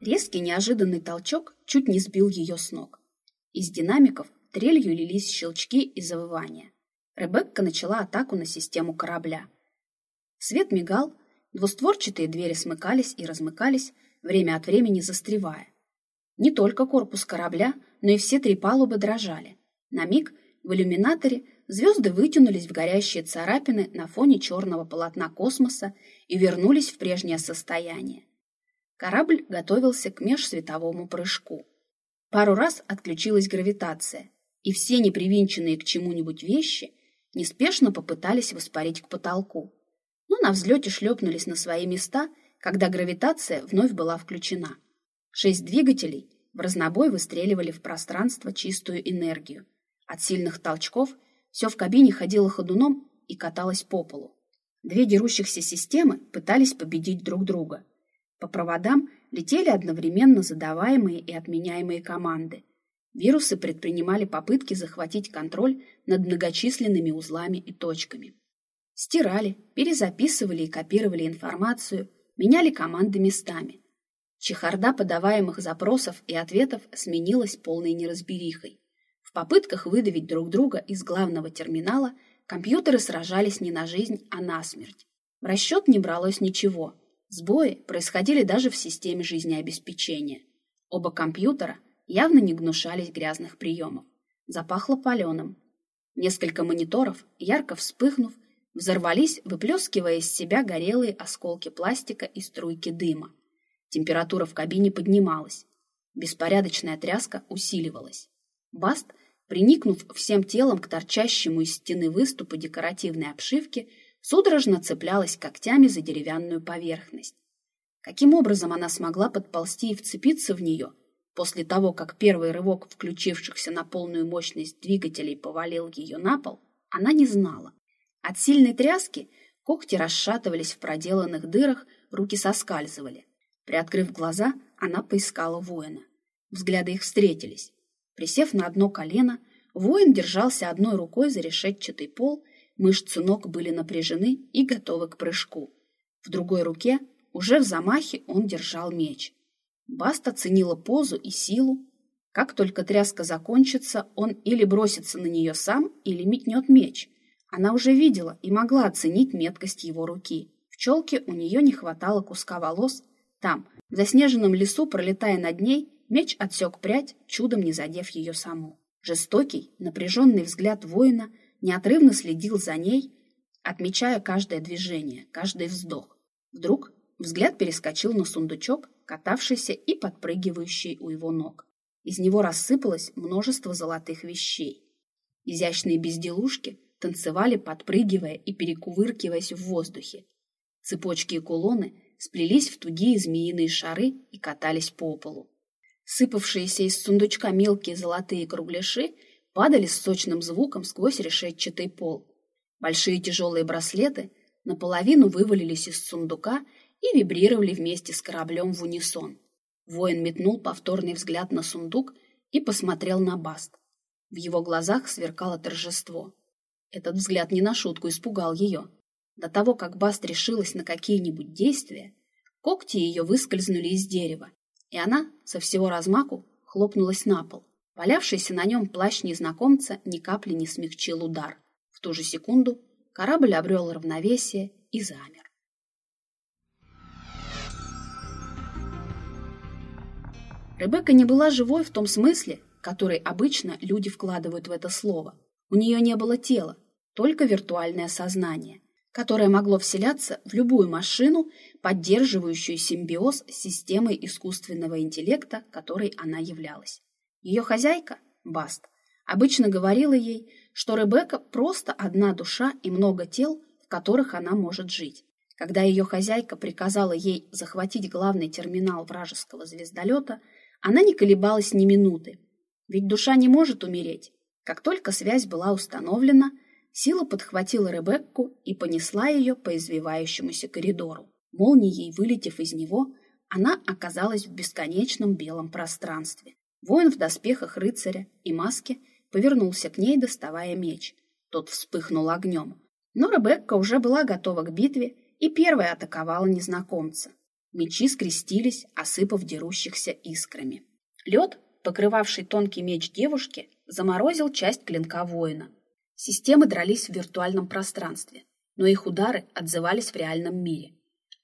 Резкий неожиданный толчок чуть не сбил ее с ног. Из динамиков трелью лились щелчки и завывания. Ребекка начала атаку на систему корабля. Свет мигал, двустворчатые двери смыкались и размыкались, время от времени застревая. Не только корпус корабля, но и все три палубы дрожали. На миг в иллюминаторе звезды вытянулись в горящие царапины на фоне черного полотна космоса и вернулись в прежнее состояние. Корабль готовился к межсветовому прыжку. Пару раз отключилась гравитация, и все непривинченные к чему-нибудь вещи неспешно попытались воспарить к потолку, но на взлете шлепнулись на свои места, когда гравитация вновь была включена. Шесть двигателей в разнобой выстреливали в пространство чистую энергию. От сильных толчков все в кабине ходило ходуном и каталось по полу. Две дерущихся системы пытались победить друг друга. По проводам летели одновременно задаваемые и отменяемые команды. Вирусы предпринимали попытки захватить контроль над многочисленными узлами и точками. Стирали, перезаписывали и копировали информацию, меняли команды местами. Чехарда подаваемых запросов и ответов сменилась полной неразберихой. В попытках выдавить друг друга из главного терминала компьютеры сражались не на жизнь, а на смерть. В расчет не бралось ничего. Сбои происходили даже в системе жизнеобеспечения. Оба компьютера явно не гнушались грязных приемов. Запахло паленым. Несколько мониторов, ярко вспыхнув, взорвались, выплескивая из себя горелые осколки пластика и струйки дыма. Температура в кабине поднималась. Беспорядочная тряска усиливалась. Баст, приникнув всем телом к торчащему из стены выступу декоративной обшивки, судорожно цеплялась когтями за деревянную поверхность. Каким образом она смогла подползти и вцепиться в нее после того, как первый рывок включившихся на полную мощность двигателей повалил ее на пол, она не знала. От сильной тряски когти расшатывались в проделанных дырах, руки соскальзывали. Приоткрыв глаза, она поискала воина. Взгляды их встретились. Присев на одно колено, воин держался одной рукой за решетчатый пол, мышцы ног были напряжены и готовы к прыжку. В другой руке, уже в замахе, он держал меч. Баст оценила позу и силу. Как только тряска закончится, он или бросится на нее сам, или метнет меч. Она уже видела и могла оценить меткость его руки. В челке у нее не хватало куска волос, там, в заснеженном лесу, пролетая над ней, меч отсек прядь, чудом не задев ее саму. Жестокий, напряженный взгляд воина неотрывно следил за ней, отмечая каждое движение, каждый вздох. Вдруг взгляд перескочил на сундучок, катавшийся и подпрыгивающий у его ног. Из него рассыпалось множество золотых вещей. Изящные безделушки танцевали, подпрыгивая и перекувыркиваясь в воздухе. Цепочки и кулоны сплелись в тугие змеиные шары и катались по полу. Сыпавшиеся из сундучка мелкие золотые кругляши падали с сочным звуком сквозь решетчатый пол. Большие тяжелые браслеты наполовину вывалились из сундука и вибрировали вместе с кораблем в унисон. Воин метнул повторный взгляд на сундук и посмотрел на Баст. В его глазах сверкало торжество. Этот взгляд не на шутку испугал ее. До того, как Баст решилась на какие-нибудь действия, когти ее выскользнули из дерева, и она со всего размаку хлопнулась на пол. Валявшийся на нем плащ незнакомца ни капли не смягчил удар. В ту же секунду корабль обрел равновесие и замер. Ребекка не была живой в том смысле, который обычно люди вкладывают в это слово. У нее не было тела, только виртуальное сознание которое могло вселяться в любую машину, поддерживающую симбиоз с системой искусственного интеллекта, которой она являлась. Ее хозяйка, Баст, обычно говорила ей, что Ребекка просто одна душа и много тел, в которых она может жить. Когда ее хозяйка приказала ей захватить главный терминал вражеского звездолета, она не колебалась ни минуты. Ведь душа не может умереть. Как только связь была установлена – Сила подхватила Ребекку и понесла ее по извивающемуся коридору. Молнией вылетев из него, она оказалась в бесконечном белом пространстве. Воин в доспехах рыцаря и маске повернулся к ней, доставая меч. Тот вспыхнул огнем. Но Ребекка уже была готова к битве и первая атаковала незнакомца. Мечи скрестились, осыпав дерущихся искрами. Лед, покрывавший тонкий меч девушки, заморозил часть клинка воина. Системы дрались в виртуальном пространстве, но их удары отзывались в реальном мире.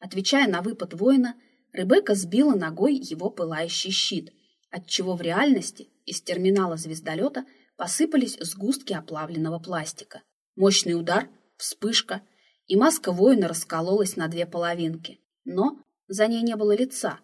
Отвечая на выпад воина, Ребекка сбила ногой его пылающий щит, отчего в реальности из терминала звездолета посыпались сгустки оплавленного пластика. Мощный удар, вспышка, и маска воина раскололась на две половинки. Но за ней не было лица.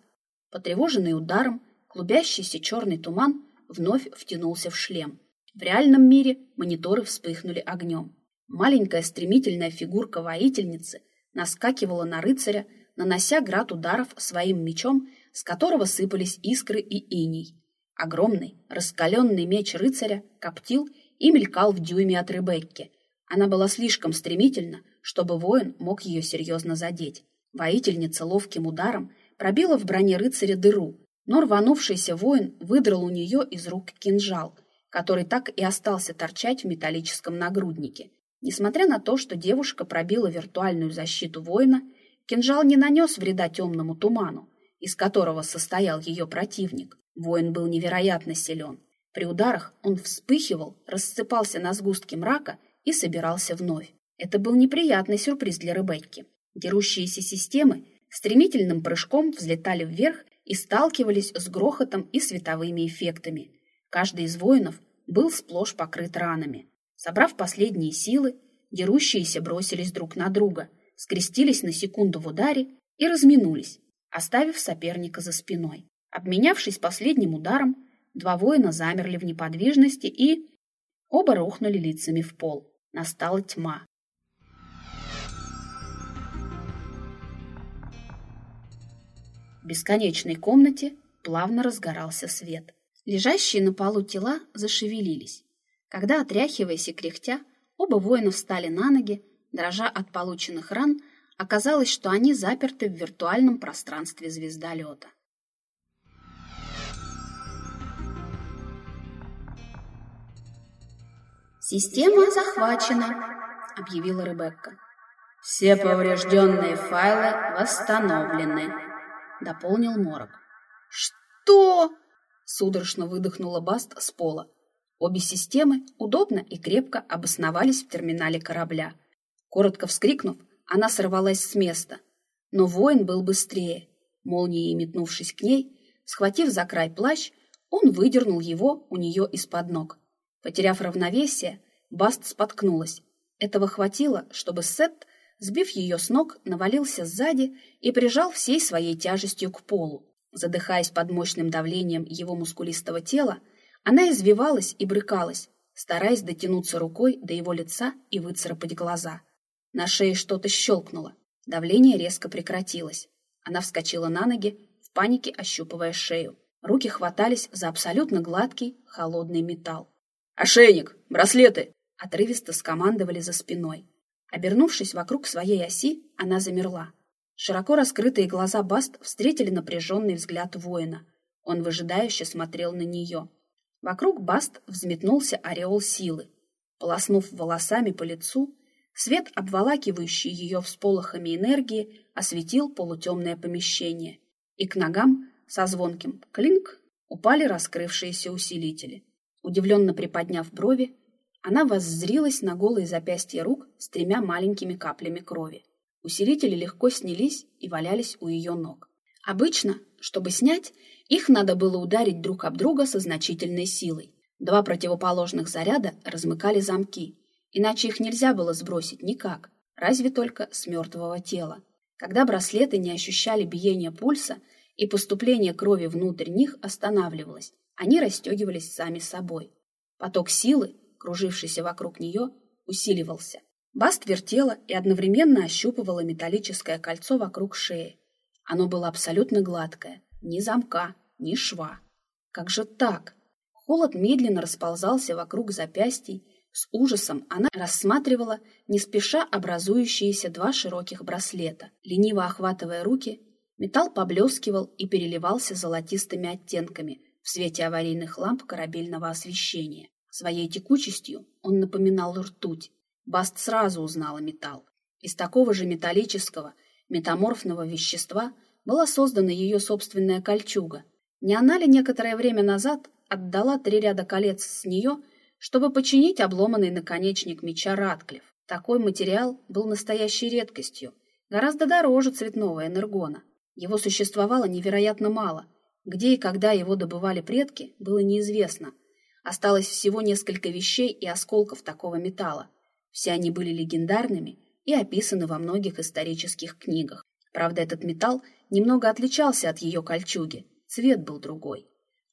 Потревоженный ударом, клубящийся черный туман вновь втянулся в шлем. В реальном мире мониторы вспыхнули огнем. Маленькая стремительная фигурка воительницы наскакивала на рыцаря, нанося град ударов своим мечом, с которого сыпались искры и иней. Огромный, раскаленный меч рыцаря коптил и мелькал в дюйме от Ребекки. Она была слишком стремительна, чтобы воин мог ее серьезно задеть. Воительница ловким ударом пробила в броне рыцаря дыру, но рванувшийся воин выдрал у нее из рук кинжал, который так и остался торчать в металлическом нагруднике. Несмотря на то, что девушка пробила виртуальную защиту воина, кинжал не нанес вреда темному туману, из которого состоял ее противник. Воин был невероятно силен. При ударах он вспыхивал, рассыпался на сгустки мрака и собирался вновь. Это был неприятный сюрприз для Ребекки. Дерущиеся системы стремительным прыжком взлетали вверх и сталкивались с грохотом и световыми эффектами. Каждый из воинов был сплошь покрыт ранами. Собрав последние силы, дерущиеся бросились друг на друга, скрестились на секунду в ударе и разминулись, оставив соперника за спиной. Обменявшись последним ударом, два воина замерли в неподвижности и... Оба рухнули лицами в пол. Настала тьма. В бесконечной комнате плавно разгорался свет. Лежащие на полу тела зашевелились. Когда, отряхиваясь и кряхтя, оба воина встали на ноги, дрожа от полученных ран, оказалось, что они заперты в виртуальном пространстве звездолета. «Система захвачена», — объявила Ребекка. «Все поврежденные файлы восстановлены», — дополнил Морок. «Что?» — судорожно выдохнула Баст с пола. Обе системы удобно и крепко обосновались в терминале корабля. Коротко вскрикнув, она сорвалась с места. Но воин был быстрее. Молнией метнувшись к ней, схватив за край плащ, он выдернул его у нее из-под ног. Потеряв равновесие, Баст споткнулась. Этого хватило, чтобы Сет, сбив ее с ног, навалился сзади и прижал всей своей тяжестью к полу. Задыхаясь под мощным давлением его мускулистого тела, она извивалась и брыкалась, стараясь дотянуться рукой до его лица и выцарапать глаза. На шее что-то щелкнуло. Давление резко прекратилось. Она вскочила на ноги, в панике ощупывая шею. Руки хватались за абсолютно гладкий, холодный металл. «Ошейник! Браслеты!» Отрывисто скомандовали за спиной. Обернувшись вокруг своей оси, она замерла. Широко раскрытые глаза Баст встретили напряженный взгляд воина. Он выжидающе смотрел на нее. Вокруг Баст взметнулся ореол силы. Полоснув волосами по лицу, свет, обволакивающий ее всполохами энергии, осветил полутемное помещение. И к ногам со звонким «клинк» упали раскрывшиеся усилители. Удивленно приподняв брови, она воззрилась на голые запястья рук с тремя маленькими каплями крови. Усилители легко снялись и валялись у ее ног. Обычно, чтобы снять, их надо было ударить друг об друга со значительной силой. Два противоположных заряда размыкали замки, иначе их нельзя было сбросить никак, разве только с мертвого тела. Когда браслеты не ощущали биения пульса и поступление крови внутрь них останавливалось, они расстегивались сами собой. Поток силы, кружившийся вокруг нее, усиливался. Баст вертела и одновременно ощупывала металлическое кольцо вокруг шеи. Оно было абсолютно гладкое, ни замка, ни шва. Как же так? Холод медленно расползался вокруг запястий. С ужасом она рассматривала не спеша образующиеся два широких браслета. Лениво охватывая руки, металл поблескивал и переливался золотистыми оттенками – в свете аварийных ламп корабельного освещения. Своей текучестью он напоминал ртуть. Баст сразу узнала металл. Из такого же металлического, метаморфного вещества была создана ее собственная кольчуга. Не она ли некоторое время назад отдала три ряда колец с нее, чтобы починить обломанный наконечник меча Ратклифф? Такой материал был настоящей редкостью, гораздо дороже цветного энергона. Его существовало невероятно мало. Где и когда его добывали предки, было неизвестно. Осталось всего несколько вещей и осколков такого металла. Все они были легендарными и описаны во многих исторических книгах. Правда, этот металл немного отличался от ее кольчуги, цвет был другой.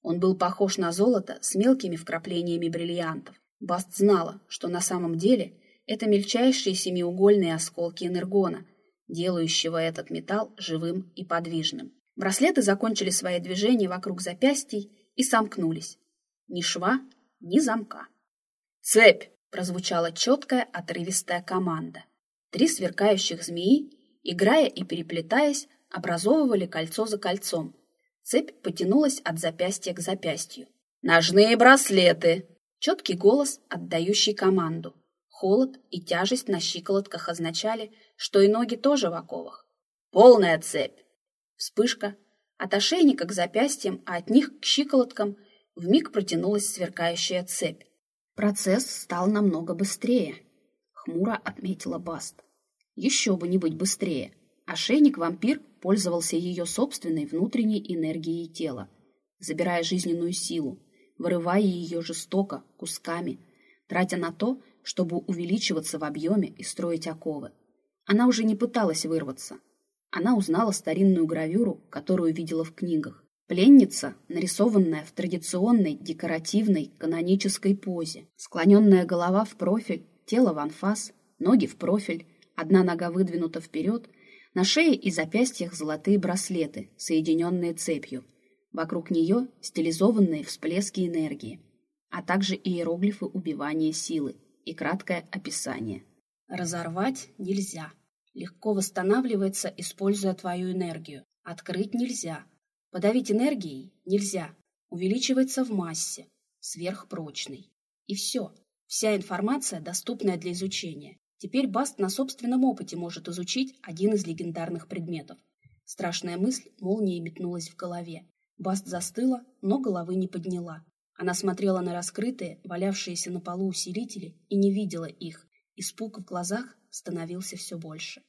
Он был похож на золото с мелкими вкраплениями бриллиантов. Баст знала, что на самом деле это мельчайшие семиугольные осколки энергона, делающего этот металл живым и подвижным. Браслеты закончили свои движения вокруг запястий и сомкнулись. Ни шва, ни замка. «Цепь!» — прозвучала четкая, отрывистая команда. Три сверкающих змеи, играя и переплетаясь, образовывали кольцо за кольцом. Цепь потянулась от запястья к запястью. «Ножные браслеты!» Четкий голос, отдающий команду. Холод и тяжесть на щиколотках означали, что и ноги тоже в оковах. «Полная цепь!» Вспышка. От ошейника к запястьям, а от них к щиколоткам вмиг протянулась сверкающая цепь. Процесс стал намного быстрее, хмуро отметила Баст. Еще бы не быть быстрее. Ошейник-вампир пользовался ее собственной внутренней энергией тела, забирая жизненную силу, вырывая ее жестоко, кусками, тратя на то, чтобы увеличиваться в объеме и строить оковы. Она уже не пыталась вырваться. Она узнала старинную гравюру, которую видела в книгах. Пленница, нарисованная в традиционной декоративной канонической позе. Склоненная голова в профиль, тело в анфас, ноги в профиль, одна нога выдвинута вперед, на шее и запястьях золотые браслеты, соединенные цепью. Вокруг нее стилизованные всплески энергии, а также иероглифы убивания силы и краткое описание. Разорвать нельзя. Легко восстанавливается, используя твою энергию. Открыть нельзя. Подавить энергией нельзя. Увеличивается в массе. Сверхпрочный. И все. Вся информация, доступная для изучения. Теперь Баст на собственном опыте может изучить один из легендарных предметов. Страшная мысль молнией метнулась в голове. Баст застыла, но головы не подняла. Она смотрела на раскрытые, валявшиеся на полу усилители и не видела их. Испуг в глазах становился все больше.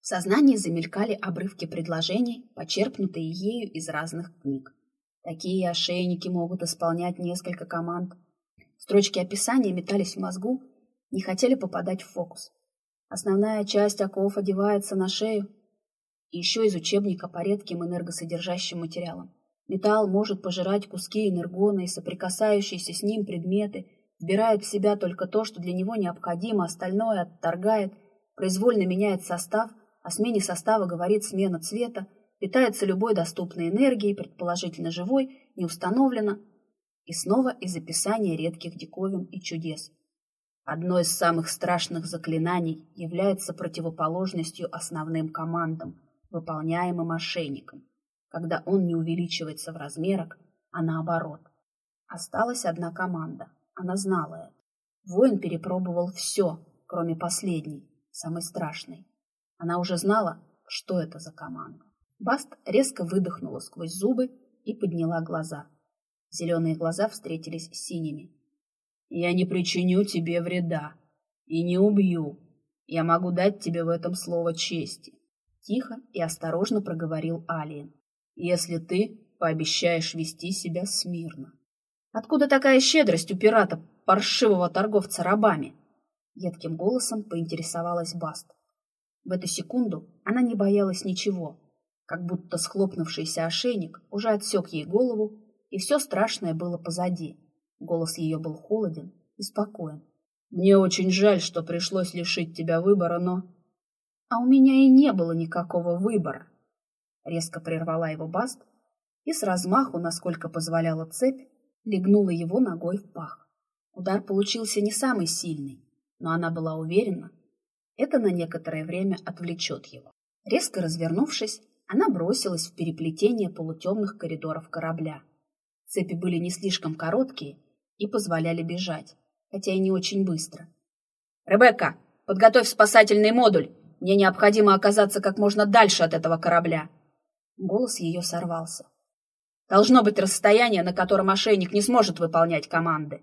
В сознании замелькали обрывки предложений, почерпнутые ею из разных книг. Такие ошейники могут исполнять несколько команд. Строчки описания метались в мозгу, не хотели попадать в фокус. Основная часть оков одевается на шею. И еще из учебника по редким энергосодержащим материалам. Металл может пожирать куски энергона и соприкасающиеся с ним предметы, вбирает в себя только то, что для него необходимо, остальное отторгает, произвольно меняет состав, о смене состава говорит смена цвета, питается любой доступной энергией, предположительно живой, не установлено, и снова из описания редких диковин и чудес. Одно из самых страшных заклинаний является противоположностью основным командам, выполняемым мошенником, когда он не увеличивается в размерах, а наоборот. Осталась одна команда, она знала это. Воин перепробовал все, кроме последней, самой страшной. Она уже знала, что это за команда. Баст резко выдохнула сквозь зубы и подняла глаза. Зеленые глаза встретились с синими. Я не причиню тебе вреда и не убью. Я могу дать тебе в этом слово чести. Тихо и осторожно проговорил Алиен. Если ты пообещаешь вести себя смирно. Откуда такая щедрость у пирата, паршивого торговца рабами? Едким голосом поинтересовалась Баст. В эту секунду она не боялась ничего, как будто схлопнувшийся ошейник уже отсек ей голову, и все страшное было позади. Голос ее был холоден и спокоен. «Мне очень жаль, что пришлось лишить тебя выбора, но...» «А у меня и не было никакого выбора!» Резко прервала его Баст и с размаху, насколько позволяла цепь, легнула его ногой в пах. Удар получился не самый сильный, но она была уверена, это на некоторое время отвлечет его. Резко развернувшись, она бросилась в переплетение полутемных коридоров корабля. Цепи были не слишком короткие, и позволяли бежать, хотя и не очень быстро. «Ребекка, подготовь спасательный модуль! Мне необходимо оказаться как можно дальше от этого корабля!» Голос ее сорвался. Должно быть расстояние, на котором ошейник не сможет выполнять команды.